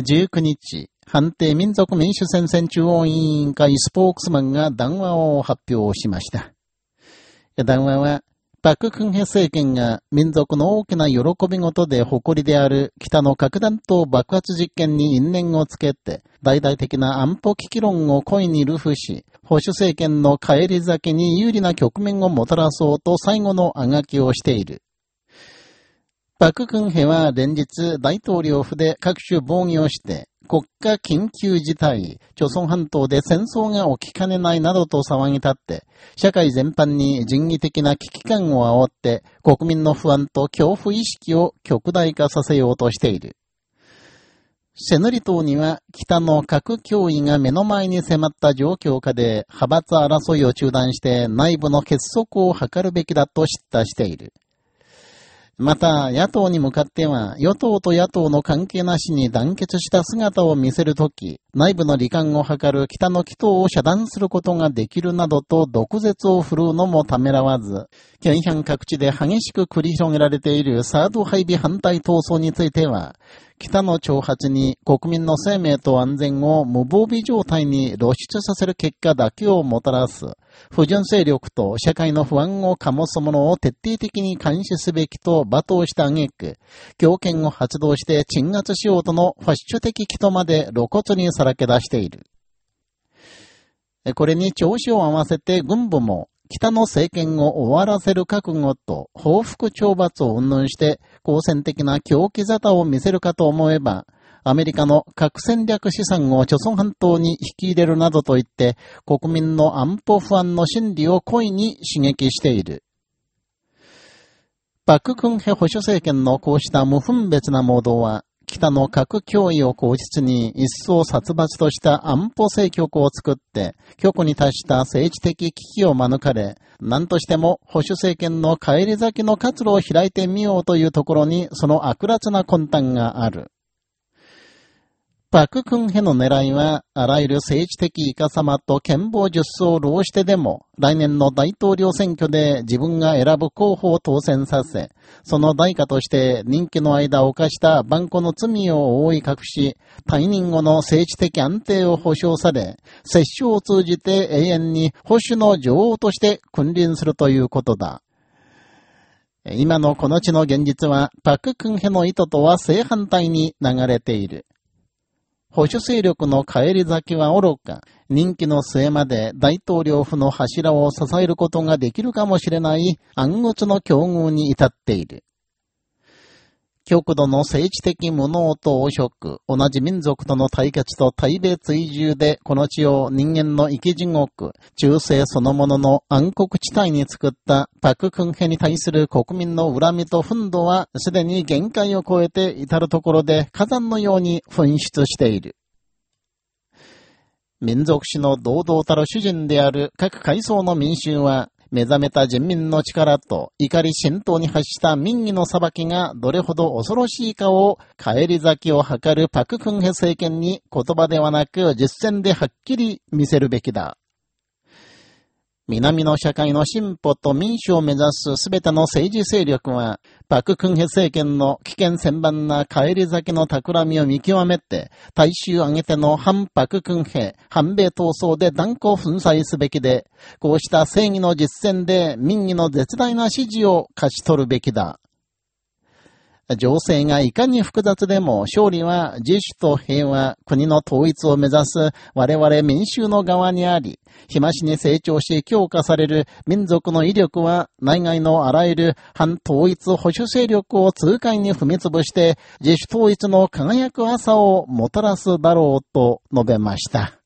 19日、判定民族民主戦線中央委員会スポークスマンが談話を発表しました。談話は、パククンヘ政権が民族の大きな喜び事で誇りである北の核弾頭爆発実験に因縁をつけて、大々的な安保危機論を故意にルフし、保守政権の帰り咲きに有利な局面をもたらそうと最後のあがきをしている。パククンヘは連日大統領府で各種防御をして、国家緊急事態、朝鮮半島で戦争が起きかねないなどと騒ぎ立って、社会全般に人為的な危機感を煽って、国民の不安と恐怖意識を極大化させようとしている。セヌリ島には北の核脅威が目の前に迫った状況下で派閥争いを中断して内部の結束を図るべきだと知ったしている。また、野党に向かっては、与党と野党の関係なしに団結した姿を見せるとき、内部の罹患を図る北の祈祷を遮断することができるなどと毒舌を振るうのもためらわず、県反各地で激しく繰り広げられているサード配備反対闘争については、北の挑発に国民の生命と安全を無防備状態に露出させる結果だけをもたらす、不純勢力と社会の不安を醸すものを徹底的に監視すべきと罵倒した挙句、強権を発動して鎮圧しようとのファッシュ的気とまで露骨にさらけ出している。これに調子を合わせて軍部も北の政権を終わらせる覚悟と報復懲罰を云々して好戦的な狂気沙汰を見せるかと思えば、アメリカの核戦略資産を朝鮮半島に引き入れるなどと言って、国民の安保不安の心理を故意に刺激している。パククンヘ保守政権のこうした無分別なモードは、北の核脅威を口実に一層殺伐とした安保政局を作って、局に達した政治的危機を免れ、何としても保守政権の帰り咲きの活路を開いてみようというところに、その悪辣な魂胆がある。パククンヘの狙いは、あらゆる政治的イカ様と剣謀術を浪してでも、来年の大統領選挙で自分が選ぶ候補を当選させ、その代価として任期の間犯した万古の罪を覆い隠し、退任後の政治的安定を保障され、接種を通じて永遠に保守の女王として君臨するということだ。今のこの地の現実は、パククンヘの意図とは正反対に流れている。保守勢力の帰り咲きは愚か、任期の末まで大統領府の柱を支えることができるかもしれない暗屈の境遇に至っている。極度の政治的無能と汚職、同じ民族との対決と対米追従でこの地を人間の生き地獄、中世そのものの暗黒地帯に作ったパククンヘに対する国民の恨みと憤怒はすでに限界を超えて至るところで火山のように噴出している。民族史の堂々たる主人である各階層の民衆は、目覚めた人民の力と怒り浸透に発した民意の裁きがどれほど恐ろしいかを帰り咲きを図るパククンヘ政権に言葉ではなく実践ではっきり見せるべきだ。南の社会の進歩と民主を目指すすべての政治勢力は、パククンヘ政権の危険千番な帰り咲きの企みを見極めて、大衆挙げての反パククンヘ、反米闘争で断固粉砕すべきで、こうした正義の実践で民意の絶大な支持を勝ち取るべきだ。情勢がいかに複雑でも勝利は自主と平和、国の統一を目指す我々民衆の側にあり、日増しに成長し強化される民族の威力は内外のあらゆる反統一保守勢力を痛快に踏み潰して自主統一の輝く朝をもたらすだろうと述べました。